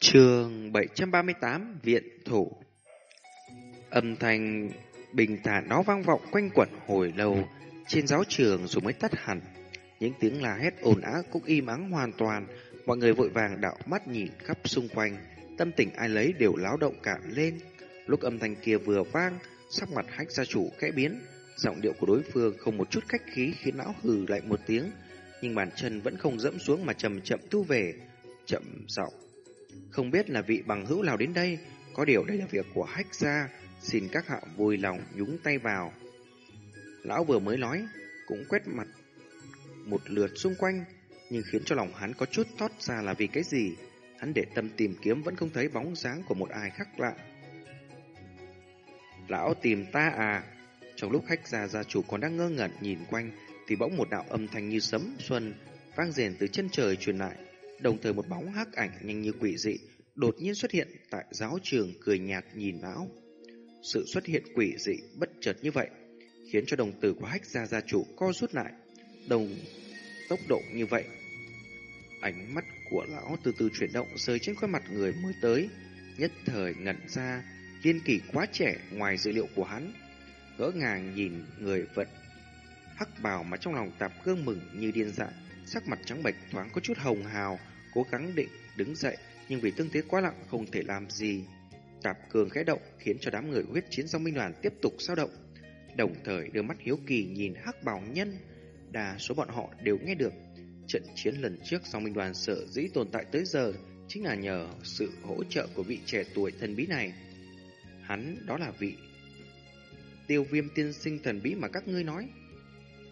Trường 738 Viện Thủ Âm thanh bình thản nó vang vọng quanh quẩn hồi lâu trên giáo trường rồi mới tắt hẳn. Những tiếng la hét ồn ào cũng im ắng hoàn toàn, mọi người vội vàng đạo mắt nhìn khắp xung quanh, tâm tình ai lấy đều láo động cả lên. Lúc âm thanh kia vừa vang, sắc mặt hách gia chủ khẽ biến, giọng điệu của đối phương không một chút khách khí khiến lão hừ lại một tiếng, nhưng bàn chân vẫn không dẫm xuống mà chậm chậm thu về, chậm giọng. Không biết là vị bằng hữu nào đến đây, có điều đây là việc của hách gia, xin các hạ vui lòng nhúng tay vào. Lão vừa mới nói, cũng quét mặt một lượt xung quanh, nhưng khiến cho lòng hắn có chút thoát ra là vì cái gì. Hắn để tâm tìm kiếm vẫn không thấy bóng dáng của một ai khác lạ. Lão tìm ta à? Trong lúc khách gia gia chủ còn đang ngơ ngẩn nhìn quanh, thì bỗng một đạo âm thanh như sấm xuân vang rền từ chân trời truyền lại, đồng thời một bóng hắc ảnh nhanh như quỷ dị đột nhiên xuất hiện tại giáo trường cười nhạt nhìn lão. Sự xuất hiện quỷ dị bất chợt như vậy khiến cho đồng tử của hách gia gia chủ co rút lại, đồng tốc độ như vậy. Ánh mắt của lão từ từ chuyển động rơi trên khuôn mặt người mới tới, nhất thời ngẩn ra, liên kỳ quá trẻ ngoài dữ liệu của hắn, ngỡ ngàng nhìn người vận hắc bào mà trong lòng tạp gương mừng như điên dại, sắc mặt trắng bệch thoáng có chút hồng hào, cố gắng định đứng dậy, nhưng vì tương thế quá lặng không thể làm gì. Tạp cường khẽ động khiến cho đám người huyết chiến song minh đoàn tiếp tục sao động, đồng thời đưa mắt hiếu kỳ nhìn hắc bào nhân. Đa số bọn họ đều nghe được trận chiến lần trước song minh đoàn sở dĩ tồn tại tới giờ chính là nhờ sự hỗ trợ của vị trẻ tuổi thần bí này. Hắn đó là vị tiêu viêm tiên sinh thần bí mà các ngươi nói.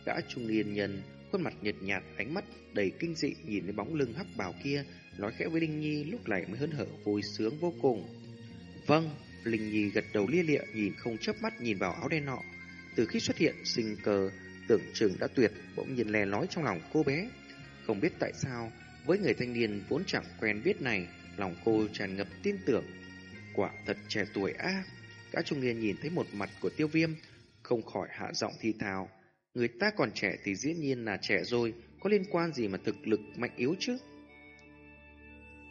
Gã trung niên nhân, khuôn mặt nhợt nhạt, ánh mắt đầy kinh dị nhìn thấy bóng lưng hắc bào kia, nói khẽ với Linh Nhi lúc này mới hớn hở vui sướng vô cùng. Vâng, Linh Nhi gật đầu lia lịa nhìn không chớp mắt nhìn vào áo đen nọ. Từ khi xuất hiện sinh cờ, tưởng chừng đã tuyệt, bỗng nhiên lè nói trong lòng cô bé. Không biết tại sao, với người thanh niên vốn chẳng quen biết này, lòng cô tràn ngập tin tưởng. Quả thật trẻ tuổi a. À. Gã trung niên nhìn thấy một mặt của tiêu viêm, không khỏi hạ giọng thi thào. Người ta còn trẻ thì dĩ nhiên là trẻ rồi, có liên quan gì mà thực lực mạnh yếu chứ?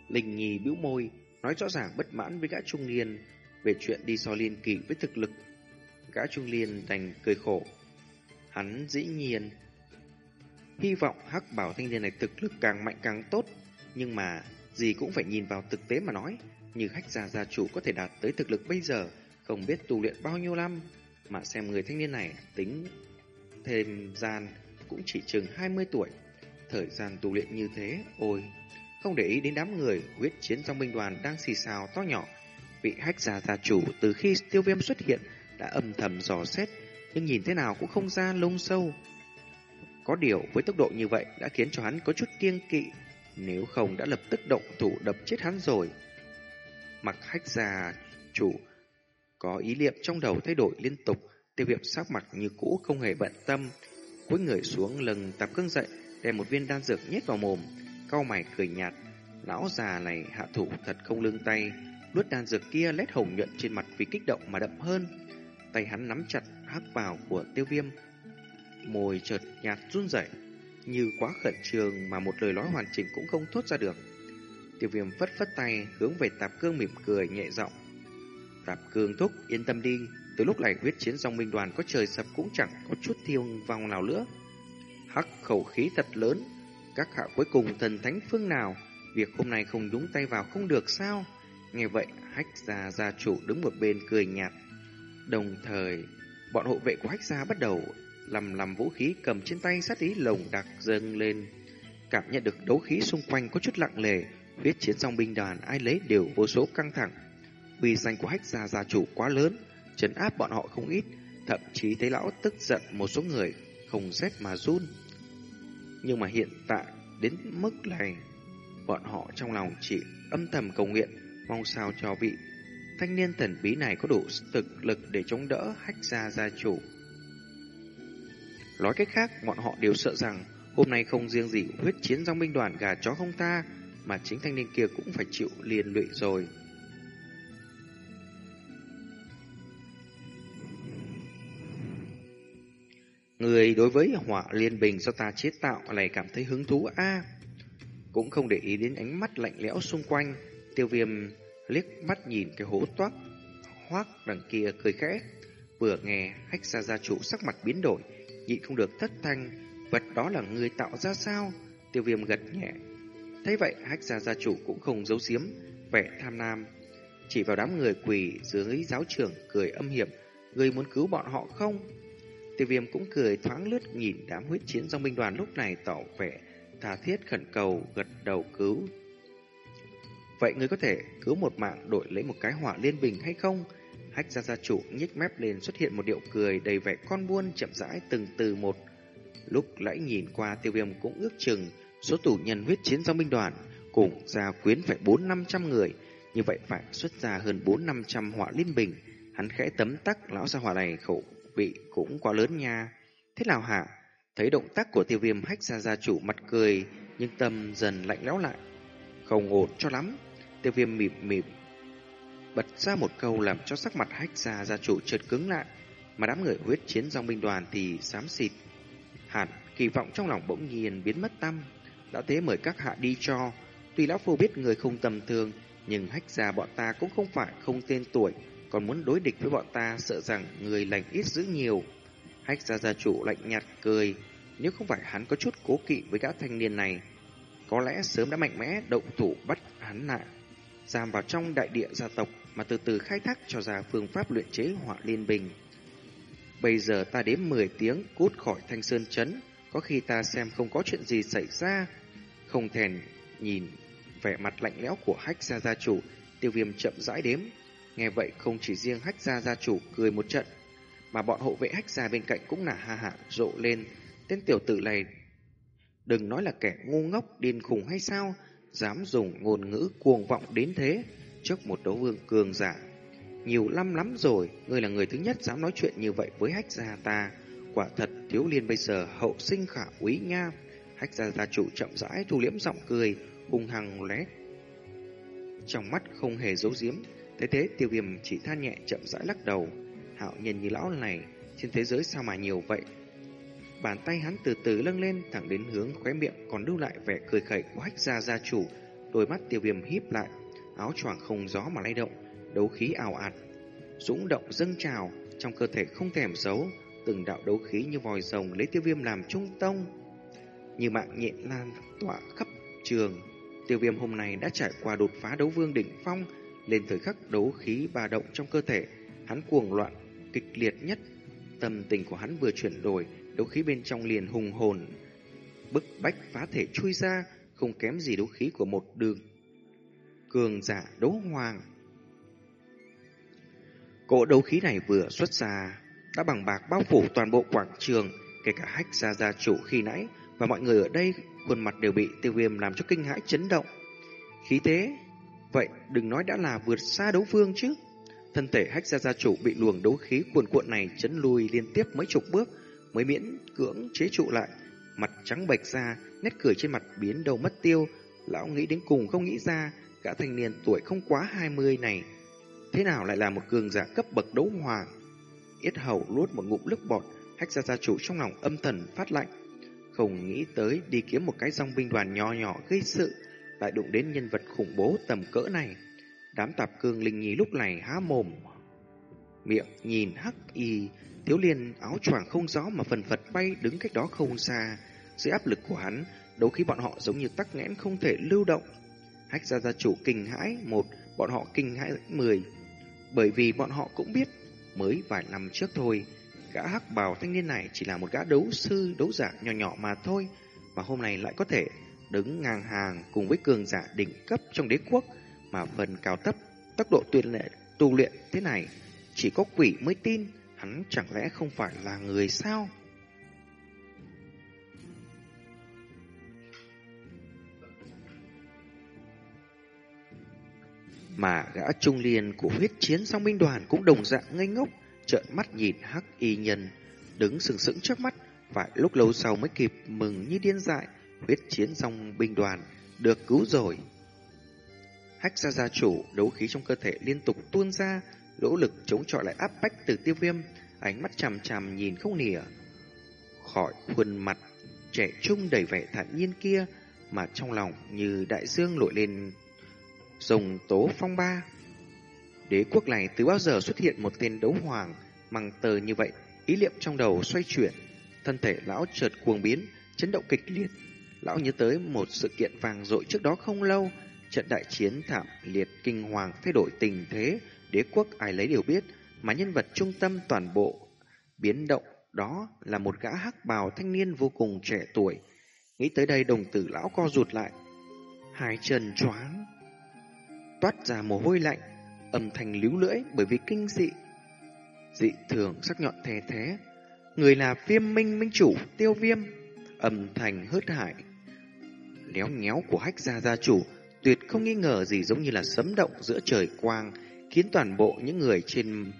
Linh Nhi bĩu môi, nói rõ ràng bất mãn với gã trung niên về chuyện đi so liên kỳ với thực lực. Gã trung niên đành cười khổ. Hắn dĩ nhiên hy vọng hắc bảo thanh niên này thực lực càng mạnh càng tốt, nhưng mà gì cũng phải nhìn vào thực tế mà nói. Như khách gia gia chủ có thể đạt tới thực lực bây giờ, không biết tu luyện bao nhiêu năm, mà xem người thanh niên này tính thêm gian cũng chỉ chừng 20 tuổi. Thời gian tu luyện như thế, ôi, không để ý đến đám người huyết chiến trong binh đoàn đang xì xào to nhỏ. Vị hách gia gia chủ từ khi tiêu viêm xuất hiện đã âm thầm dò xét, nhưng nhìn thế nào cũng không ra lông sâu. Có điều với tốc độ như vậy đã khiến cho hắn có chút kiêng kỵ, nếu không đã lập tức động thủ đập chết hắn rồi. Mặc hách gia chủ có ý niệm trong đầu thay đổi liên tục, tiêu viêm sắc mặt như cũ không hề bận tâm. Cúi người xuống lưng tạp cưng dậy, đem một viên đan dược nhét vào mồm, cau mày cười nhạt. Lão già này hạ thủ thật không lương tay, nuốt đan dược kia lét hồng nhuận trên mặt vì kích động mà đậm hơn. Tay hắn nắm chặt hắc vào của tiêu viêm, môi chợt nhạt run rẩy như quá khẩn trương mà một lời nói hoàn chỉnh cũng không thốt ra được. Tiêu viêm phất phất tay hướng về tạp cương mỉm cười nhẹ giọng. Tạp cương thúc yên tâm đi, từ lúc này huyết chiến dòng minh đoàn có trời sập cũng chẳng có chút thiêu vong nào nữa. Hắc khẩu khí thật lớn, các hạ cuối cùng thần thánh phương nào, việc hôm nay không đúng tay vào không được sao? Nghe vậy, hách gia gia chủ đứng một bên cười nhạt. Đồng thời, bọn hộ vệ của hách gia bắt đầu lầm lầm vũ khí cầm trên tay sát ý lồng đặc dâng lên. Cảm nhận được đấu khí xung quanh có chút lặng lề, huyết chiến dòng binh đoàn ai lấy đều vô số căng thẳng. Vì danh của hách gia gia chủ quá lớn, trấn áp bọn họ không ít, thậm chí thấy lão tức giận một số người không rét mà run. Nhưng mà hiện tại đến mức này, bọn họ trong lòng chỉ âm thầm cầu nguyện, mong sao cho vị thanh niên thần bí này có đủ thực lực để chống đỡ hách gia gia chủ. Nói cách khác, bọn họ đều sợ rằng hôm nay không riêng gì huyết chiến dòng binh đoàn gà chó không ta, mà chính thanh niên kia cũng phải chịu liền lụy rồi. Người đối với họa liên bình do ta chế tạo này cảm thấy hứng thú a Cũng không để ý đến ánh mắt lạnh lẽo xung quanh, Tiêu viêm liếc mắt nhìn cái hố toát hoác đằng kia cười khẽ. Vừa nghe hách gia gia chủ sắc mặt biến đổi, nhịn không được thất thanh, vật đó là người tạo ra sao? Tiêu viêm gật nhẹ. Thấy vậy hách gia gia chủ cũng không giấu giếm, vẻ tham lam. Chỉ vào đám người quỳ dưới giáo trưởng cười âm hiểm, người muốn cứu bọn họ không? Tiêu viêm cũng cười thoáng lướt nhìn đám huyết chiến dòng binh đoàn lúc này tỏ vẻ tha thiết khẩn cầu gật đầu cứu. Vậy ngươi có thể cứu một mạng đổi lấy một cái hỏa liên bình hay không? Hách gia gia chủ nhếch mép lên xuất hiện một điệu cười đầy vẻ con buôn chậm rãi từng từ một. Lúc lãnh nhìn qua tiêu viêm cũng ước chừng số tù nhân huyết chiến dòng binh đoàn cùng gia quyến phải bốn năm trăm người, như vậy phải xuất ra hơn bốn năm trăm hỏa liên bình. Hắn khẽ tấm tắc lão gia hỏa này khẩu vị cũng quá lớn nha. Thế nào hả? Thấy động tác của tiêu viêm hách ra gia chủ mặt cười, nhưng tâm dần lạnh lẽo lại. Không ổn cho lắm. Tiêu viêm mỉm mỉm. Bật ra một câu làm cho sắc mặt hách ra gia chủ trượt cứng lại. Mà đám người huyết chiến dòng binh đoàn thì xám xịt. Hẳn kỳ vọng trong lòng bỗng nhiên biến mất tâm. Đã thế mời các hạ đi cho. Tuy lão phu biết người không tầm thường, nhưng hách ra bọn ta cũng không phải không tên tuổi còn muốn đối địch với bọn ta sợ rằng người lành ít giữ nhiều. Hách gia gia chủ lạnh nhạt cười, nếu không phải hắn có chút cố kỵ với gã thanh niên này, có lẽ sớm đã mạnh mẽ động thủ bắt hắn lại, giam vào trong đại địa gia tộc mà từ từ khai thác cho ra phương pháp luyện chế hỏa liên bình. Bây giờ ta đếm 10 tiếng cút khỏi thanh sơn chấn, có khi ta xem không có chuyện gì xảy ra. Không thèn nhìn vẻ mặt lạnh lẽo của hách gia gia chủ, tiêu viêm chậm rãi đếm, Nghe vậy không chỉ riêng hách gia gia chủ cười một trận, mà bọn hộ vệ hách gia bên cạnh cũng là ha hạ rộ lên. Tên tiểu tử này đừng nói là kẻ ngu ngốc điên khùng hay sao, dám dùng ngôn ngữ cuồng vọng đến thế trước một đấu vương cường giả. Nhiều năm lắm rồi, ngươi là người thứ nhất dám nói chuyện như vậy với hách gia ta. Quả thật thiếu liên bây giờ hậu sinh khả quý nha. Hách gia gia chủ chậm rãi thu liễm giọng cười, hung hăng lé. Trong mắt không hề giấu giếm, Thế thế tiêu viêm chỉ than nhẹ chậm rãi lắc đầu. Hạo nhìn như lão này, trên thế giới sao mà nhiều vậy? Bàn tay hắn từ từ lâng lên thẳng đến hướng khóe miệng còn lưu lại vẻ cười khẩy của hách gia gia chủ. Đôi mắt tiêu viêm híp lại, áo choàng không gió mà lay động, đấu khí ảo ạt. Dũng động dâng trào, trong cơ thể không thèm giấu, từng đạo đấu khí như vòi rồng lấy tiêu viêm làm trung tông. Như mạng nhện lan tỏa khắp trường, tiêu viêm hôm nay đã trải qua đột phá đấu vương đỉnh phong, lên thời khắc đấu khí ba động trong cơ thể, hắn cuồng loạn, kịch liệt nhất. Tâm tình của hắn vừa chuyển đổi, đấu khí bên trong liền hùng hồn, bức bách phá thể chui ra, không kém gì đấu khí của một đường cường giả đấu hoàng. Cỗ đấu khí này vừa xuất ra, đã bằng bạc bao phủ toàn bộ quảng trường, kể cả hách gia gia chủ khi nãy, và mọi người ở đây khuôn mặt đều bị tiêu viêm làm cho kinh hãi chấn động. Khí thế Vậy đừng nói đã là vượt xa đấu vương chứ. Thân thể hách gia gia chủ bị luồng đấu khí cuồn cuộn này chấn lùi liên tiếp mấy chục bước mới miễn cưỡng chế trụ lại. Mặt trắng bệch ra, nét cười trên mặt biến đầu mất tiêu. Lão nghĩ đến cùng không nghĩ ra, gã thanh niên tuổi không quá 20 này. Thế nào lại là một cường giả cấp bậc đấu hoàng? Yết hầu luốt một ngụm nước bọt, hách gia gia chủ trong lòng âm thần phát lạnh. Không nghĩ tới đi kiếm một cái dòng binh đoàn nhỏ nhỏ gây sự, lại đụng đến nhân vật khủng bố tầm cỡ này. Đám tạp cương linh nhí lúc này há mồm, miệng nhìn hắc y, thiếu liên áo choàng không gió mà phần phật bay đứng cách đó không xa. Dưới áp lực của hắn, đấu khí bọn họ giống như tắc nghẽn không thể lưu động. Hách gia gia chủ kinh hãi một, bọn họ kinh hãi mười. Bởi vì bọn họ cũng biết, mới vài năm trước thôi, gã hắc bào thanh niên này chỉ là một gã đấu sư, đấu giả nhỏ nhỏ mà thôi, mà hôm nay lại có thể đứng ngang hàng cùng với cường giả đỉnh cấp trong đế quốc mà phần cao thấp, tốc độ tuyệt lệ, tu luyện thế này, chỉ có quỷ mới tin hắn chẳng lẽ không phải là người sao? Mà gã trung liên của huyết chiến song binh đoàn cũng đồng dạng ngây ngốc, trợn mắt nhìn hắc y nhân, đứng sừng sững trước mắt vài lúc lâu sau mới kịp mừng như điên dại huyết chiến dòng binh đoàn được cứu rồi. Hách gia gia chủ, đấu khí trong cơ thể liên tục tuôn ra, nỗ lực chống chọi lại áp bách từ tiêu viêm, ánh mắt chằm chằm nhìn không nỉa. Khỏi khuôn mặt, trẻ trung đầy vẻ thản nhiên kia, mà trong lòng như đại dương nổi lên rồng tố phong ba. Đế quốc này từ bao giờ xuất hiện một tên đấu hoàng măng tờ như vậy, ý niệm trong đầu xoay chuyển, thân thể lão chợt cuồng biến, chấn động kịch liệt. Lão nhớ tới một sự kiện vàng dội trước đó không lâu, trận đại chiến thảm liệt kinh hoàng thay đổi tình thế, đế quốc ai lấy đều biết, mà nhân vật trung tâm toàn bộ biến động đó là một gã hắc bào thanh niên vô cùng trẻ tuổi. Nghĩ tới đây đồng tử lão co rụt lại, hai chân choáng, toát ra mồ hôi lạnh, âm thanh líu lưỡi bởi vì kinh dị. Dị thường sắc nhọn thè thế, người là viêm minh minh chủ tiêu viêm, âm thanh hớt hải. Léo nhéo của hách gia gia chủ tuyệt không nghi ngờ gì giống như là sấm động giữa trời quang, khiến toàn bộ những người trên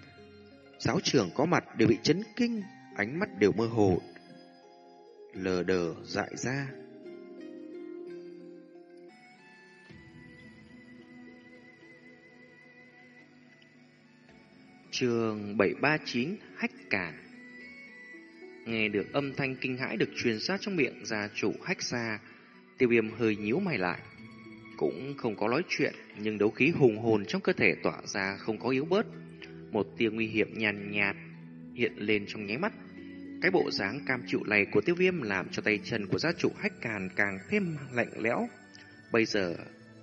giáo trường có mặt đều bị chấn kinh, ánh mắt đều mơ hồ, lờ đờ dại ra. Trường 739 Hách Cản Nghe được âm thanh kinh hãi được truyền sát trong miệng gia chủ Hách Gia, tiêu viêm hơi nhíu mày lại. Cũng không có nói chuyện, nhưng đấu khí hùng hồn trong cơ thể tỏa ra không có yếu bớt. Một tia nguy hiểm nhàn nhạt, hiện lên trong nháy mắt. Cái bộ dáng cam chịu này của tiêu viêm làm cho tay chân của gia chủ hách càn càng thêm lạnh lẽo. Bây giờ,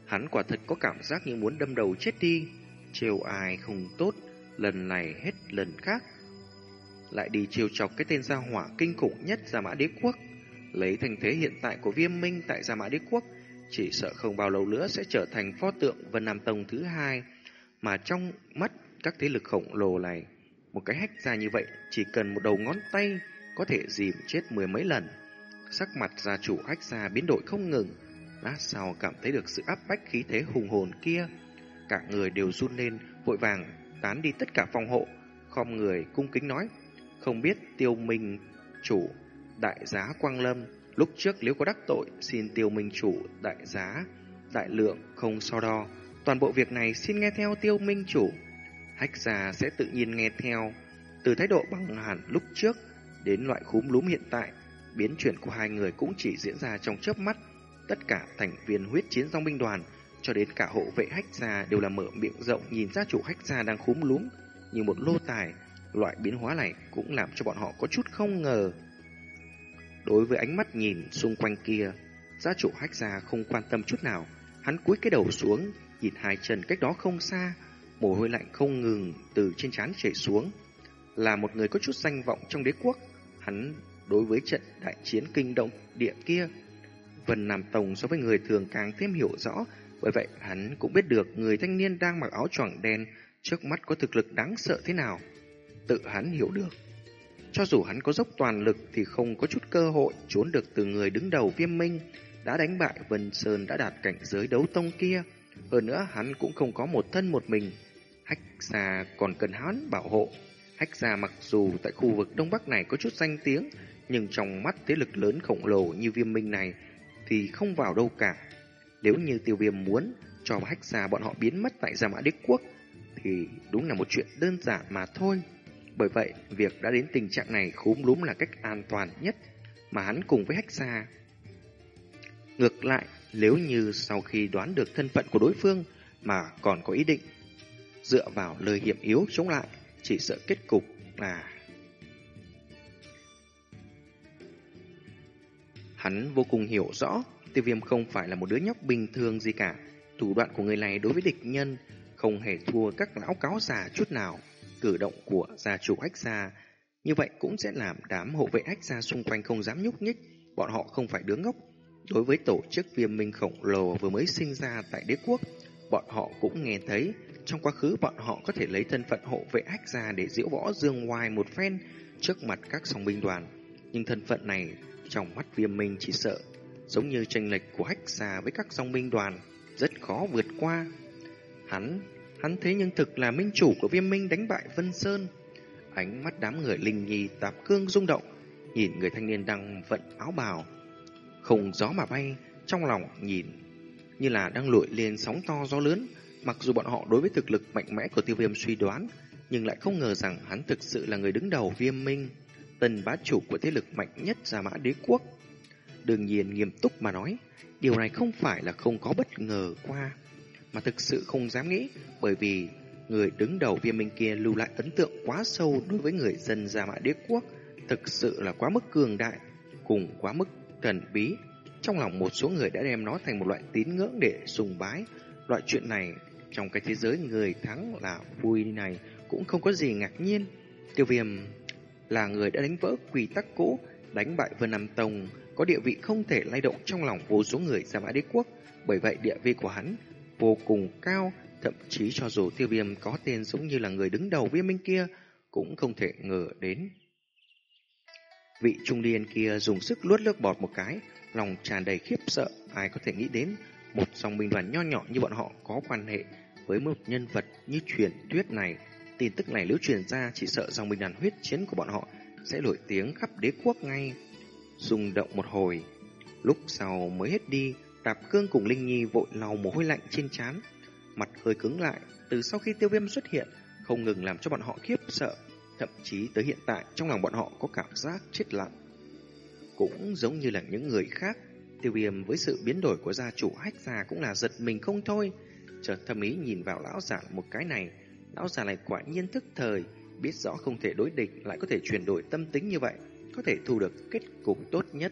hắn quả thật có cảm giác như muốn đâm đầu chết đi. Trêu ai không tốt, lần này hết lần khác. Lại đi chiều chọc cái tên gia hỏa kinh khủng nhất ra Mã Đế Quốc. Lấy thành thế hiện tại của viêm minh tại Gia Mã Đế Quốc, chỉ sợ không bao lâu nữa sẽ trở thành pho tượng Vân Nam Tông thứ hai, mà trong mắt các thế lực khổng lồ này, một cái hách ra như vậy chỉ cần một đầu ngón tay có thể dìm chết mười mấy lần. Sắc mặt gia chủ hách ra biến đổi không ngừng, lát sau cảm thấy được sự áp bách khí thế hùng hồn kia. Cả người đều run lên, vội vàng tán đi tất cả phòng hộ, khom người cung kính nói, không biết tiêu minh chủ đại giá Quang Lâm Lúc trước nếu có đắc tội, xin tiêu minh chủ đại giá, đại lượng, không so đo. Toàn bộ việc này xin nghe theo tiêu minh chủ. Hách gia sẽ tự nhiên nghe theo. Từ thái độ bằng hẳn lúc trước đến loại khúm lúm hiện tại, biến chuyển của hai người cũng chỉ diễn ra trong chớp mắt. Tất cả thành viên huyết chiến dòng binh đoàn, cho đến cả hộ vệ hách gia đều là mở miệng rộng nhìn ra chủ hách gia đang khúm lúm như một lô tài. Loại biến hóa này cũng làm cho bọn họ có chút không ngờ. Đối với ánh mắt nhìn xung quanh kia, gia chủ hách gia không quan tâm chút nào. Hắn cúi cái đầu xuống, nhìn hai chân cách đó không xa, mồ hôi lạnh không ngừng từ trên trán chảy xuống. Là một người có chút danh vọng trong đế quốc, hắn đối với trận đại chiến kinh động địa kia, Vân Nam Tông so với người thường càng thêm hiểu rõ, bởi vậy hắn cũng biết được người thanh niên đang mặc áo choàng đen trước mắt có thực lực đáng sợ thế nào. Tự hắn hiểu được. Cho dù hắn có dốc toàn lực thì không có chút cơ hội trốn được từ người đứng đầu viêm minh, đã đánh bại Vân Sơn đã đạt cảnh giới đấu tông kia. Hơn nữa hắn cũng không có một thân một mình. Hách gia còn cần hắn bảo hộ. Hách gia mặc dù tại khu vực Đông Bắc này có chút danh tiếng, nhưng trong mắt thế lực lớn khổng lồ như viêm minh này thì không vào đâu cả. Nếu như tiêu viêm muốn cho hách gia bọn họ biến mất tại Gia Mã Đế Quốc, thì đúng là một chuyện đơn giản mà thôi. Bởi vậy, việc đã đến tình trạng này khúm lúm là cách an toàn nhất mà hắn cùng với hách xa. Ngược lại, nếu như sau khi đoán được thân phận của đối phương mà còn có ý định dựa vào lời hiểm yếu chống lại, chỉ sợ kết cục là Hắn vô cùng hiểu rõ, tiêu viêm không phải là một đứa nhóc bình thường gì cả. Thủ đoạn của người này đối với địch nhân không hề thua các lão cáo già chút nào cử động của gia chủ ách gia. Như vậy cũng sẽ làm đám hộ vệ ách gia xung quanh không dám nhúc nhích, bọn họ không phải đứa ngốc. Đối với tổ chức viêm minh khổng lồ vừa mới sinh ra tại đế quốc, bọn họ cũng nghe thấy trong quá khứ bọn họ có thể lấy thân phận hộ vệ ách gia để diễu võ dương ngoài một phen trước mặt các song binh đoàn. Nhưng thân phận này trong mắt viêm minh chỉ sợ giống như tranh lệch của ách gia với các song binh đoàn rất khó vượt qua. Hắn Hắn thế nhưng thực là minh chủ của viêm minh đánh bại Vân Sơn. Ánh mắt đám người linh nhì tạp cương rung động, nhìn người thanh niên đang vận áo bào. Không gió mà bay, trong lòng nhìn như là đang lội lên sóng to gió lớn. Mặc dù bọn họ đối với thực lực mạnh mẽ của tiêu viêm suy đoán, nhưng lại không ngờ rằng hắn thực sự là người đứng đầu viêm minh, tần bá chủ của thế lực mạnh nhất Gia Mã Đế Quốc. Đương nhiên nghiêm túc mà nói, điều này không phải là không có bất ngờ qua mà thực sự không dám nghĩ, bởi vì người đứng đầu viên minh kia lưu lại ấn tượng quá sâu đối với người dân Gia Mã Đế Quốc, thực sự là quá mức cường đại, cùng quá mức thần bí. Trong lòng một số người đã đem nó thành một loại tín ngưỡng để sùng bái. Loại chuyện này trong cái thế giới người thắng là vui này cũng không có gì ngạc nhiên. Tiêu viêm là người đã đánh vỡ quy tắc cũ, đánh bại Vân Nam Tông, có địa vị không thể lay động trong lòng vô số người Gia Mã Đế Quốc. Bởi vậy địa vị của hắn vô cùng cao, thậm chí cho dù tiêu viêm có tên giống như là người đứng đầu viêm minh kia, cũng không thể ngờ đến. Vị trung niên kia dùng sức luốt nước bọt một cái, lòng tràn đầy khiếp sợ, ai có thể nghĩ đến một dòng binh đoàn nho nhỏ như bọn họ có quan hệ với một nhân vật như truyền thuyết này. Tin tức này nếu truyền ra chỉ sợ dòng binh đoàn huyết chiến của bọn họ sẽ nổi tiếng khắp đế quốc ngay. Rung động một hồi, lúc sau mới hết đi, đạp Cương cùng Linh Nhi vội lau mồ hôi lạnh trên trán, mặt hơi cứng lại, từ sau khi tiêu viêm xuất hiện, không ngừng làm cho bọn họ khiếp sợ, thậm chí tới hiện tại trong lòng bọn họ có cảm giác chết lặng. Cũng giống như là những người khác, tiêu viêm với sự biến đổi của gia chủ hách già cũng là giật mình không thôi. Chợt thầm ý nhìn vào lão giả một cái này, lão già này quả nhiên thức thời, biết rõ không thể đối địch lại có thể chuyển đổi tâm tính như vậy, có thể thu được kết cục tốt nhất.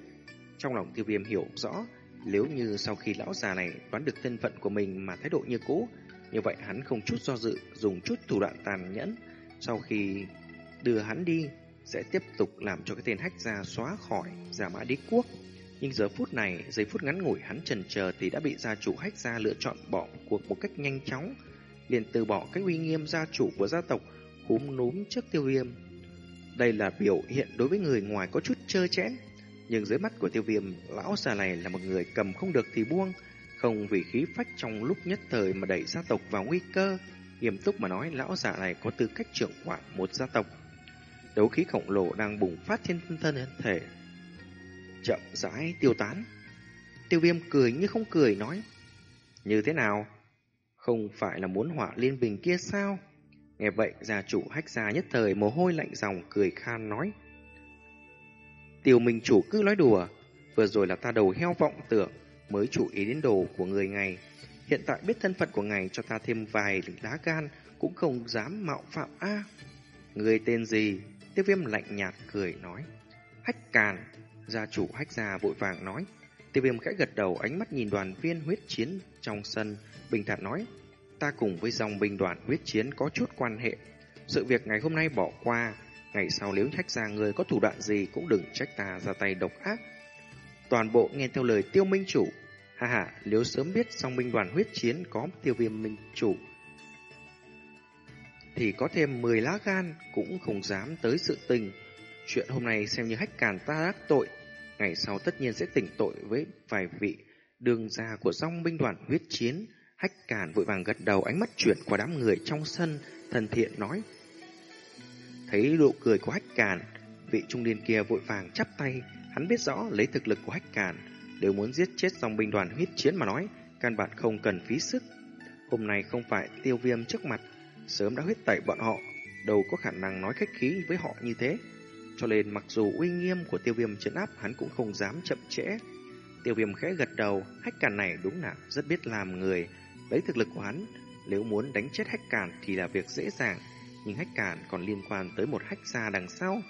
Trong lòng tiêu viêm hiểu rõ, nếu như sau khi lão già này đoán được thân phận của mình mà thái độ như cũ, như vậy hắn không chút do dự, dùng chút thủ đoạn tàn nhẫn. Sau khi đưa hắn đi, sẽ tiếp tục làm cho cái tên hách gia xóa khỏi giả mã đế quốc. Nhưng giờ phút này, giây phút ngắn ngủi hắn trần chờ thì đã bị gia chủ hách gia lựa chọn bỏ cuộc một cách nhanh chóng. liền từ bỏ cái uy nghiêm gia chủ của gia tộc, húm núm trước tiêu viêm. Đây là biểu hiện đối với người ngoài có chút chơi chẽn, nhưng dưới mắt của tiêu viêm, lão già này là một người cầm không được thì buông, không vì khí phách trong lúc nhất thời mà đẩy gia tộc vào nguy cơ. Nghiêm túc mà nói, lão già này có tư cách trưởng quản một gia tộc. Đấu khí khổng lồ đang bùng phát trên thân thể. Chậm rãi tiêu tán. Tiêu viêm cười như không cười nói. Như thế nào? Không phải là muốn hỏa liên bình kia sao? Nghe vậy, gia chủ hách gia nhất thời mồ hôi lạnh dòng cười khan nói. Tiêu Minh chủ cứ nói đùa, vừa rồi là ta đầu heo vọng tưởng mới chủ ý đến đồ của người ngài. Hiện tại biết thân phận của ngài cho ta thêm vài lá gan cũng không dám mạo phạm a. người tên gì? Tiêu Viêm lạnh nhạt cười nói. Hách Càn, gia chủ Hách gia vội vàng nói. Tiêu Viêm khẽ gật đầu, ánh mắt nhìn đoàn viên huyết chiến trong sân, bình thản nói: "Ta cùng với dòng binh đoàn huyết chiến có chút quan hệ. Sự việc ngày hôm nay bỏ qua, Ngày sau nếu trách ra người có thủ đoạn gì cũng đừng trách ta ra tay độc ác. Toàn bộ nghe theo lời tiêu minh chủ. Ha ha, nếu sớm biết song minh đoàn huyết chiến có tiêu viêm minh chủ, thì có thêm 10 lá gan cũng không dám tới sự tình. Chuyện hôm nay xem như hách càn ta đắc tội. Ngày sau tất nhiên sẽ tỉnh tội với vài vị đường gia của song binh đoàn huyết chiến. Hách càn vội vàng gật đầu ánh mắt chuyển qua đám người trong sân, thân thiện nói. Thấy nụ cười của hách càn, vị trung niên kia vội vàng chắp tay, hắn biết rõ lấy thực lực của hách càn, đều muốn giết chết dòng binh đoàn huyết chiến mà nói, căn bản không cần phí sức. Hôm nay không phải tiêu viêm trước mặt, sớm đã huyết tẩy bọn họ, đâu có khả năng nói khách khí với họ như thế. Cho nên mặc dù uy nghiêm của tiêu viêm chấn áp hắn cũng không dám chậm trễ. Tiêu viêm khẽ gật đầu, hách càn này đúng là rất biết làm người, lấy thực lực của hắn, nếu muốn đánh chết hách càn thì là việc dễ dàng, nhưng hách cản còn liên quan tới một hách xa đằng sau,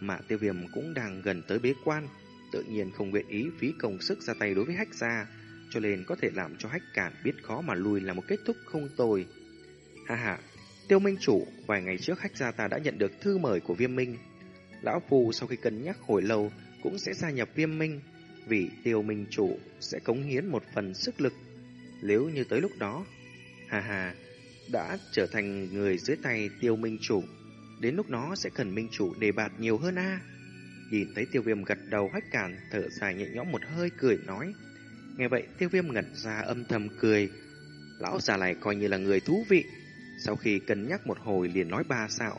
mà tiêu viêm cũng đang gần tới bế quan, tự nhiên không nguyện ý phí công sức ra tay đối với hách gia, cho nên có thể làm cho hách cản biết khó mà lùi là một kết thúc không tồi. Ha ha, tiêu minh chủ, vài ngày trước hách gia ta đã nhận được thư mời của viêm minh. Lão Phu sau khi cân nhắc hồi lâu cũng sẽ gia nhập viêm minh, vì tiêu minh chủ sẽ cống hiến một phần sức lực. Nếu như tới lúc đó, ha ha, đã trở thành người dưới tay tiêu minh chủ. Đến lúc nó sẽ cần minh chủ đề bạt nhiều hơn a. Nhìn thấy tiêu viêm gật đầu hách cản, thở dài nhẹ nhõm một hơi cười nói. Nghe vậy tiêu viêm ngẩn ra âm thầm cười. Lão già này coi như là người thú vị. Sau khi cân nhắc một hồi liền nói ba xạo.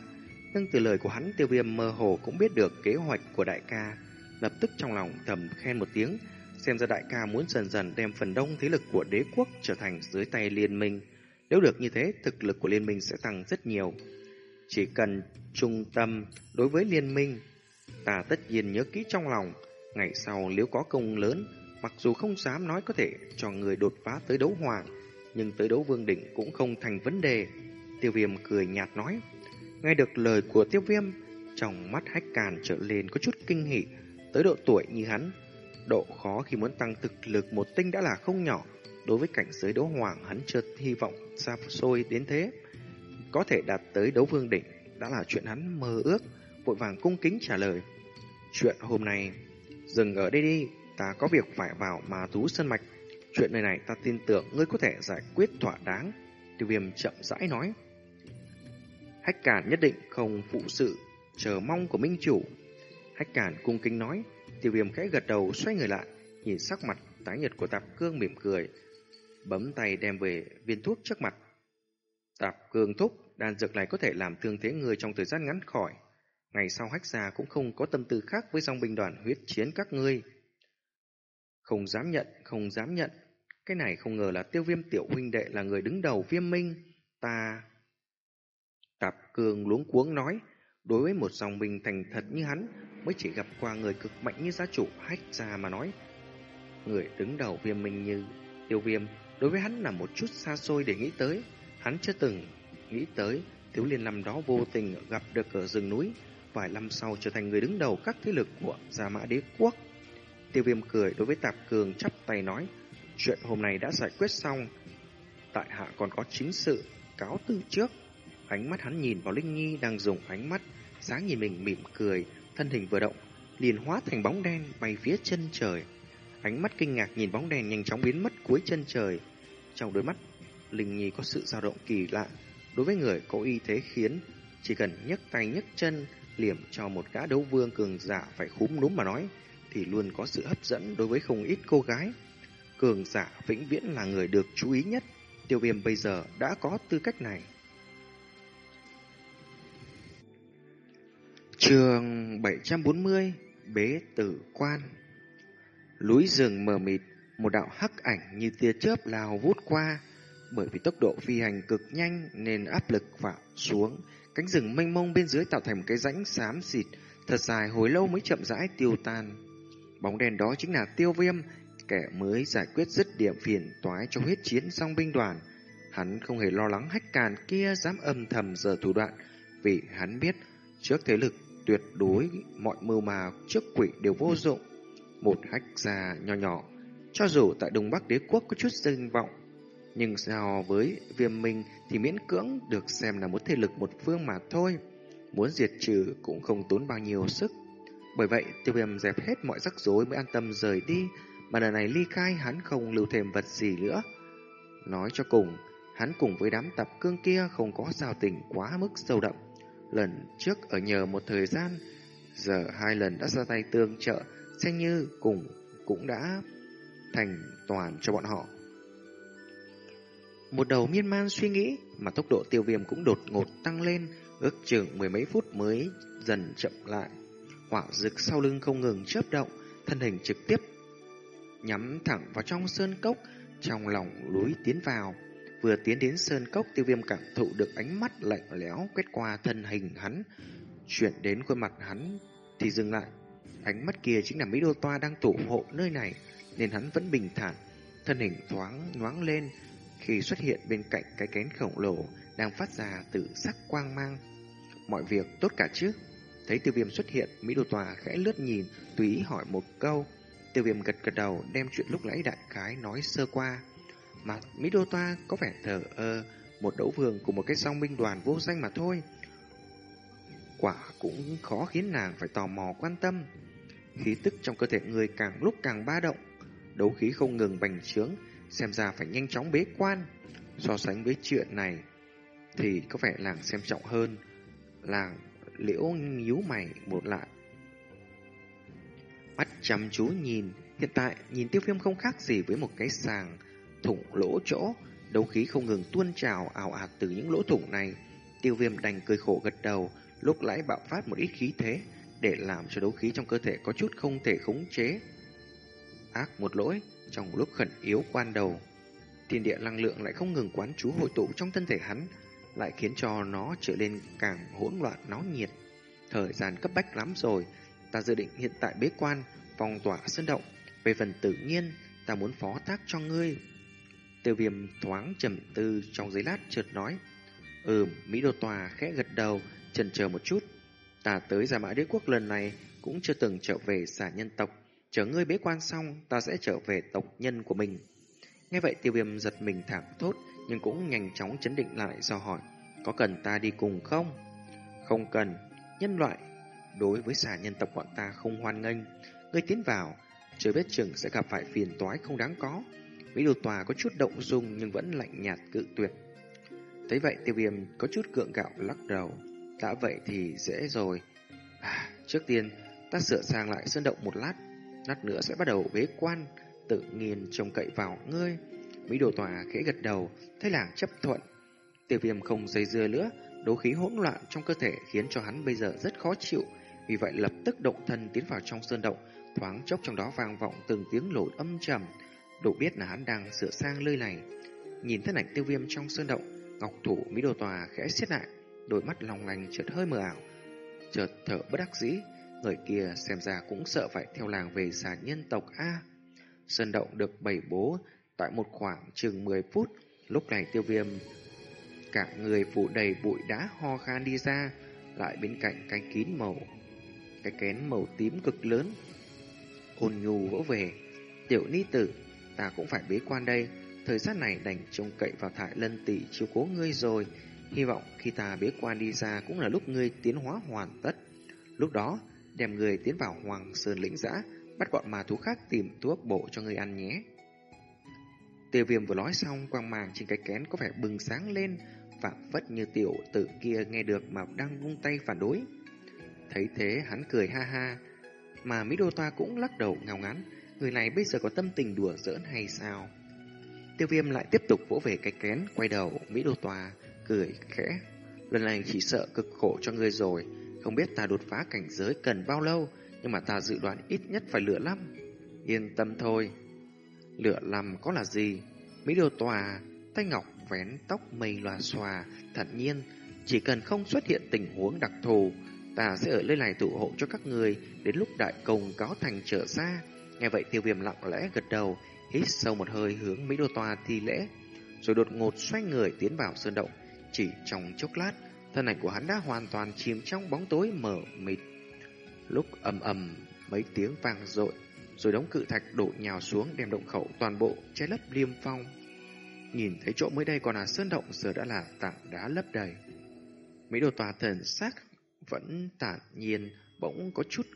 Nhưng từ lời của hắn tiêu viêm mơ hồ cũng biết được kế hoạch của đại ca. Lập tức trong lòng thầm khen một tiếng. Xem ra đại ca muốn dần dần đem phần đông thế lực của đế quốc trở thành dưới tay liên minh. Nếu được như thế, thực lực của liên minh sẽ tăng rất nhiều. Chỉ cần trung tâm đối với liên minh, ta tất nhiên nhớ kỹ trong lòng. Ngày sau nếu có công lớn, mặc dù không dám nói có thể cho người đột phá tới đấu hoàng, nhưng tới đấu vương đỉnh cũng không thành vấn đề. Tiêu viêm cười nhạt nói. Nghe được lời của tiêu viêm, trong mắt hách càn trở lên có chút kinh hỉ. Tới độ tuổi như hắn, độ khó khi muốn tăng thực lực một tinh đã là không nhỏ. Đối với cảnh giới đấu hoàng, hắn chưa hy vọng xa xôi đến thế. Có thể đạt tới đấu vương đỉnh đã là chuyện hắn mơ ước, vội vàng cung kính trả lời. Chuyện hôm nay, dừng ở đây đi, ta có việc phải vào mà thú sân mạch. Chuyện này này ta tin tưởng ngươi có thể giải quyết thỏa đáng. Tiêu viêm chậm rãi nói. Hách cản nhất định không phụ sự, chờ mong của minh chủ. Hách cản cung kính nói, tiêu viêm khẽ gật đầu xoay người lại, nhìn sắc mặt tái nhật của tạp cương mỉm cười, bấm tay đem về viên thuốc trước mặt. Tạp cường thúc, đan dược này có thể làm thương thế người trong thời gian ngắn khỏi. Ngày sau hách gia cũng không có tâm tư khác với dòng binh đoàn huyết chiến các ngươi. Không dám nhận, không dám nhận. Cái này không ngờ là tiêu viêm tiểu huynh đệ là người đứng đầu viêm minh. Ta... Tạp cường luống cuống nói, đối với một dòng binh thành thật như hắn, mới chỉ gặp qua người cực mạnh như gia chủ hách gia mà nói. Người đứng đầu viêm minh như tiêu viêm, đối với hắn là một chút xa xôi để nghĩ tới. Hắn chưa từng nghĩ tới thiếu liên năm đó vô tình gặp được ở rừng núi, vài năm sau trở thành người đứng đầu các thế lực của Gia Mã Đế Quốc. Tiêu viêm cười đối với Tạp Cường chắp tay nói, chuyện hôm nay đã giải quyết xong, tại hạ còn có chính sự, cáo từ trước. Ánh mắt hắn nhìn vào Linh Nhi đang dùng ánh mắt, sáng nhìn mình mỉm cười, thân hình vừa động, liền hóa thành bóng đen bay phía chân trời. Ánh mắt kinh ngạc nhìn bóng đèn nhanh chóng biến mất cuối chân trời. Trong đôi mắt, Linh Nhi có sự dao động kỳ lạ. Đối với người có y thế khiến, chỉ cần nhấc tay nhấc chân, liềm cho một gã đấu vương cường giả phải khúm núm mà nói, thì luôn có sự hấp dẫn đối với không ít cô gái. Cường giả vĩnh viễn là người được chú ý nhất. Tiêu viêm bây giờ đã có tư cách này. Trường 740 Bế Tử Quan Núi rừng mờ mịt, một đạo hắc ảnh như tia chớp lao vút qua. Bởi vì tốc độ phi hành cực nhanh nên áp lực vào xuống, cánh rừng mênh mông bên dưới tạo thành một cái rãnh xám xịt, thật dài hồi lâu mới chậm rãi tiêu tan. Bóng đèn đó chính là tiêu viêm, kẻ mới giải quyết dứt điểm phiền toái cho huyết chiến song binh đoàn. Hắn không hề lo lắng hách càn kia dám âm thầm giờ thủ đoạn, vì hắn biết trước thế lực tuyệt đối mọi mưu mà trước quỷ đều vô dụng. Một hách già nhỏ nhỏ, cho dù tại Đông Bắc đế quốc có chút danh vọng, nhưng so với viêm minh thì miễn cưỡng được xem là một thế lực một phương mà thôi. Muốn diệt trừ cũng không tốn bao nhiêu sức. Bởi vậy, tiêu viêm dẹp hết mọi rắc rối mới an tâm rời đi, mà lần này ly khai hắn không lưu thêm vật gì nữa. Nói cho cùng, hắn cùng với đám tập cương kia không có giao tình quá mức sâu đậm. Lần trước ở nhờ một thời gian, giờ hai lần đã ra tay tương trợ, xem như cùng cũng đã thành toàn cho bọn họ. Một đầu miên man suy nghĩ mà tốc độ tiêu viêm cũng đột ngột tăng lên, ước chừng mười mấy phút mới dần chậm lại. Hỏa rực sau lưng không ngừng chớp động, thân hình trực tiếp nhắm thẳng vào trong sơn cốc, trong lòng lối tiến vào. Vừa tiến đến sơn cốc, tiêu viêm cảm thụ được ánh mắt lạnh lẽo quét qua thân hình hắn, chuyển đến khuôn mặt hắn thì dừng lại. Ánh mắt kia chính là Mỹ Đô Toa đang tủ hộ nơi này, nên hắn vẫn bình thản, thân hình thoáng nhoáng lên khi xuất hiện bên cạnh cái kén khổng lồ đang phát ra từ sắc quang mang. Mọi việc tốt cả chứ? Thấy tiêu viêm xuất hiện, Mỹ Đô Tòa khẽ lướt nhìn, tùy ý hỏi một câu. Tiêu viêm gật gật đầu đem chuyện lúc nãy đại khái nói sơ qua. Mà Mỹ Đô Toa có vẻ thờ ơ, một đấu vương của một cái song binh đoàn vô danh mà thôi. Quả cũng khó khiến nàng phải tò mò quan tâm. Khí tức trong cơ thể người càng lúc càng ba động, đấu khí không ngừng bành trướng, xem ra phải nhanh chóng bế quan. So sánh với chuyện này, thì có vẻ làng xem trọng hơn. Làng liễu nhíu mày một lại. Mắt chăm chú nhìn, hiện tại nhìn tiêu viêm không khác gì với một cái sàng thủng lỗ chỗ, đấu khí không ngừng tuôn trào ảo ạt từ những lỗ thủng này. Tiêu viêm đành cười khổ gật đầu, lúc lãi bạo phát một ít khí thế, để làm cho đấu khí trong cơ thể có chút không thể khống chế. Ác một lỗi, trong lúc khẩn yếu quan đầu, thiên địa năng lượng lại không ngừng quán trú hội tụ trong thân thể hắn, lại khiến cho nó trở nên càng hỗn loạn náo nhiệt. Thời gian cấp bách lắm rồi, ta dự định hiện tại bế quan, phong tỏa sơn động. Về phần tự nhiên, ta muốn phó tác cho ngươi. Tiêu viêm thoáng trầm tư trong giấy lát chợt nói. Ừm, Mỹ Đô Tòa khẽ gật đầu, chần chờ một chút. Ta tới Gia Mã Đế Quốc lần này cũng chưa từng trở về xả nhân tộc. Chờ ngươi bế quan xong, ta sẽ trở về tộc nhân của mình. Nghe vậy tiêu viêm giật mình thảm thốt, nhưng cũng nhanh chóng chấn định lại do hỏi. Có cần ta đi cùng không? Không cần. Nhân loại, đối với xà nhân tộc bọn ta không hoan nghênh. Ngươi tiến vào, chưa biết chừng sẽ gặp phải phiền toái không đáng có. Mỹ đồ tòa có chút động dung nhưng vẫn lạnh nhạt cự tuyệt. Thấy vậy tiêu viêm có chút cượng gạo lắc đầu. Đã vậy thì dễ rồi. À, trước tiên, ta sửa sang lại sơn động một lát. Lát nữa sẽ bắt đầu bế quan, tự nhiên trông cậy vào ngươi. Mỹ đồ tòa khẽ gật đầu, thấy làng chấp thuận. Tiêu viêm không dây dưa nữa, đấu khí hỗn loạn trong cơ thể khiến cho hắn bây giờ rất khó chịu. Vì vậy lập tức động thân tiến vào trong sơn động, thoáng chốc trong đó vang vọng từng tiếng lột âm trầm. Đủ biết là hắn đang sửa sang lơi này. Nhìn thân ảnh tiêu viêm trong sơn động, ngọc thủ Mỹ đồ tòa khẽ siết lại, đôi mắt long lành chợt hơi mờ ảo. Chợt thở bất đắc dĩ, người kia xem ra cũng sợ phải theo làng về xà nhân tộc A. Sơn động được bày bố tại một khoảng chừng 10 phút, lúc này tiêu viêm cả người phủ đầy bụi đá ho khan đi ra, lại bên cạnh cái kín màu, cái kén màu tím cực lớn. Ôn nhu vỗ về, tiểu ni tử, ta cũng phải bế quan đây, thời gian này đành trông cậy vào thải lân tỷ chiếu cố ngươi rồi, hy vọng khi ta bế quan đi ra cũng là lúc ngươi tiến hóa hoàn tất. Lúc đó, đem người tiến vào Hoàng Sơn lĩnh giã, bắt bọn ma thú khác tìm thuốc bổ cho người ăn nhé. Tiêu viêm vừa nói xong, quang màng trên cái kén có vẻ bừng sáng lên, phảng phất như tiểu tử kia nghe được mà đang vung tay phản đối. Thấy thế hắn cười ha ha, mà Mỹ Đô Toa cũng lắc đầu ngào ngắn, người này bây giờ có tâm tình đùa giỡn hay sao? Tiêu viêm lại tiếp tục vỗ về cái kén, quay đầu, Mỹ Đô Toa cười khẽ. Lần này chỉ sợ cực khổ cho ngươi rồi, không biết ta đột phá cảnh giới cần bao lâu, nhưng mà ta dự đoán ít nhất phải lửa lắm. Yên tâm thôi. Lửa lầm có là gì? Mỹ Đô Tòa, tay ngọc vén tóc mây loà xòa, thật nhiên, chỉ cần không xuất hiện tình huống đặc thù, ta sẽ ở nơi này thủ hộ cho các người đến lúc đại công cáo thành trở ra. Nghe vậy tiêu viêm lặng lẽ gật đầu, hít sâu một hơi hướng Mỹ Đô Tòa thi lễ, rồi đột ngột xoay người tiến vào sơn động. Chỉ trong chốc lát, thân ảnh của hắn đã hoàn toàn chìm trong bóng tối mờ mịt. Lúc ầm ầm mấy tiếng vang rội, rồi đống cự thạch đổ nhào xuống đem động khẩu toàn bộ che lấp liêm phong. Nhìn thấy chỗ mới đây còn là sơn động giờ đã là tảng đá lấp đầy. Mỹ đồ tòa thần sắc vẫn tản nhiên bỗng có chút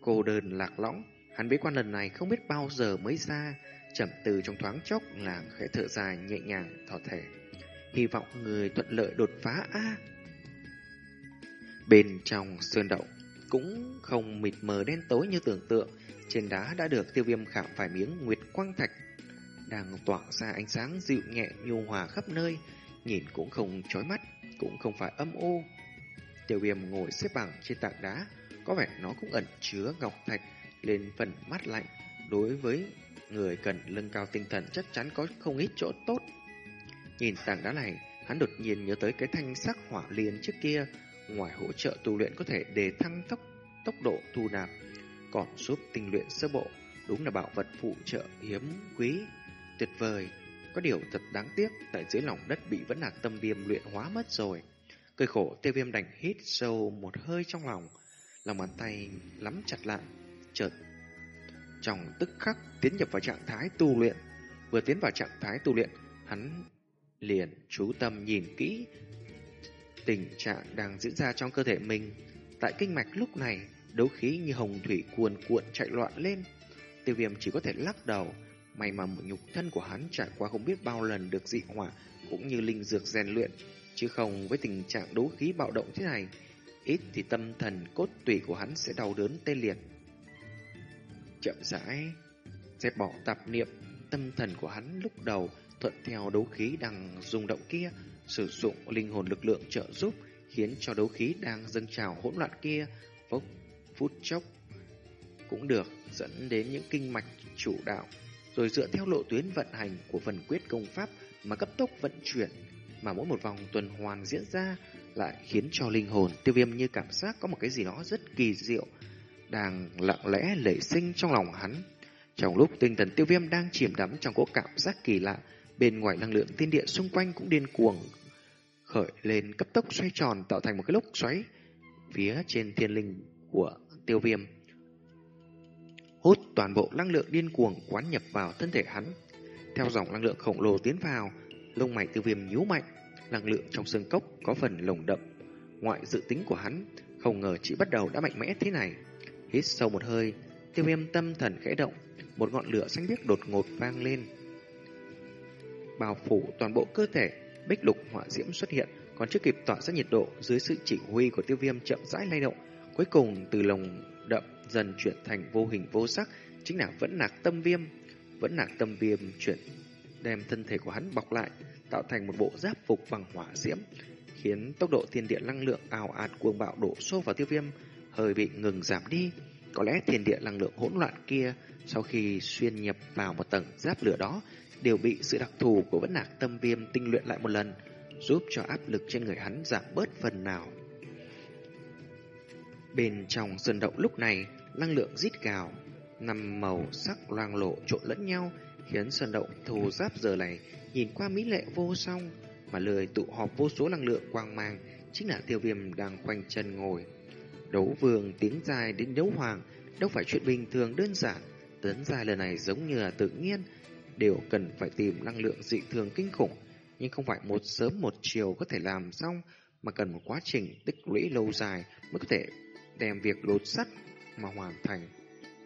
cô đơn lạc lõng. Hắn bế quan lần này không biết bao giờ mới ra, chậm từ trong thoáng chốc làng khẽ thở dài nhẹ nhàng thỏ thể. Hy vọng người thuận lợi đột phá A. Bên trong sơn động cũng không mịt mờ đen tối như tưởng tượng, trên đá đã được tiêu viêm khảm phải miếng nguyệt quang thạch đang tỏa ra ánh sáng dịu nhẹ nhu hòa khắp nơi, nhìn cũng không chói mắt, cũng không phải âm u. Tiêu viêm ngồi xếp bằng trên tảng đá, có vẻ nó cũng ẩn chứa ngọc thạch lên phần mắt lạnh. Đối với người cần lưng cao tinh thần chắc chắn có không ít chỗ tốt. Nhìn tảng đá này, hắn đột nhiên nhớ tới cái thanh sắc hỏa liền trước kia, ngoài hỗ trợ tu luyện có thể đề thăng tốc tốc độ thu nạp, còn giúp tinh luyện sơ bộ, đúng là bảo vật phụ trợ hiếm quý tuyệt vời. Có điều thật đáng tiếc, tại dưới lòng đất bị vẫn là tâm viêm luyện hóa mất rồi. Cười khổ, tiêu viêm đành hít sâu một hơi trong lòng. Lòng bàn tay lắm chặt lại, chợt trong tức khắc tiến nhập vào trạng thái tu luyện. Vừa tiến vào trạng thái tu luyện, hắn liền chú tâm nhìn kỹ tình trạng đang diễn ra trong cơ thể mình. Tại kinh mạch lúc này, đấu khí như hồng thủy cuồn cuộn chạy loạn lên. Tiêu viêm chỉ có thể lắc đầu, May mà một nhục thân của hắn trải qua không biết bao lần được dị hỏa cũng như linh dược rèn luyện, chứ không với tình trạng đấu khí bạo động thế này, ít thì tâm thần cốt tủy của hắn sẽ đau đớn tê liệt. Chậm rãi, dẹp bỏ tạp niệm, tâm thần của hắn lúc đầu thuận theo đấu khí đang rung động kia, sử dụng linh hồn lực lượng trợ giúp, khiến cho đấu khí đang dâng trào hỗn loạn kia phốc phút chốc cũng được dẫn đến những kinh mạch chủ đạo rồi dựa theo lộ tuyến vận hành của phần quyết công pháp mà cấp tốc vận chuyển, mà mỗi một vòng tuần hoàn diễn ra lại khiến cho linh hồn tiêu viêm như cảm giác có một cái gì đó rất kỳ diệu đang lặng lẽ lẩy sinh trong lòng hắn. Trong lúc tinh thần tiêu viêm đang chìm đắm trong cỗ cảm giác kỳ lạ, Bên ngoài năng lượng thiên địa xung quanh cũng điên cuồng khởi lên cấp tốc xoay tròn tạo thành một cái lốc xoáy phía trên thiên linh của tiêu viêm. Hút toàn bộ năng lượng điên cuồng quán nhập vào thân thể hắn. Theo dòng năng lượng khổng lồ tiến vào, lông mày tiêu viêm nhíu mạnh, năng lượng trong xương cốc có phần lồng đậm. Ngoại dự tính của hắn, không ngờ chỉ bắt đầu đã mạnh mẽ thế này. Hít sâu một hơi, tiêu viêm tâm thần khẽ động, một ngọn lửa xanh biếc đột ngột vang lên. Bao phủ toàn bộ cơ thể, bích lục hỏa diễm xuất hiện, còn chưa kịp tỏa ra nhiệt độ dưới sự chỉ huy của tiêu viêm chậm rãi lay động, cuối cùng từ lồng đậm dần chuyển thành vô hình vô sắc, chính là vẫn nạc tâm viêm. Vẫn nạc tâm viêm chuyển đem thân thể của hắn bọc lại, tạo thành một bộ giáp phục bằng hỏa diễm, khiến tốc độ thiên địa năng lượng ào ạt cuồng bạo đổ xô vào tiêu viêm hơi bị ngừng giảm đi. Có lẽ thiên địa năng lượng hỗn loạn kia sau khi xuyên nhập vào một tầng giáp lửa đó đều bị sự đặc thù của vẫn nạc tâm viêm tinh luyện lại một lần, giúp cho áp lực trên người hắn giảm bớt phần nào. Bên trong sơn động lúc này, năng lượng rít gào, năm màu sắc loang lộ trộn lẫn nhau, khiến sơn động thù giáp giờ này nhìn qua mỹ lệ vô song, mà lười tụ họp vô số năng lượng quang mang chính là tiêu viêm đang quanh chân ngồi. Đấu vương tiếng dài đến đấu hoàng đâu phải chuyện bình thường đơn giản, tấn dài lần này giống như là tự nhiên, đều cần phải tìm năng lượng dị thường kinh khủng, nhưng không phải một sớm một chiều có thể làm xong, mà cần một quá trình tích lũy lâu dài mới có thể đem việc lột sắt mà hoàn thành.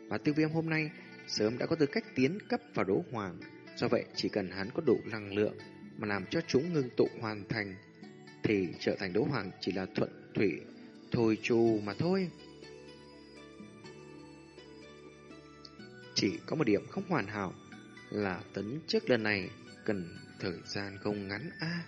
Và tiêu viêm hôm nay sớm đã có tư cách tiến cấp vào đấu hoàng, do vậy chỉ cần hắn có đủ năng lượng mà làm cho chúng ngưng tụ hoàn thành, thì trở thành đấu hoàng chỉ là thuận thủy thôi trù mà thôi. Chỉ có một điểm không hoàn hảo là tấn trước lần này cần thời gian không ngắn a.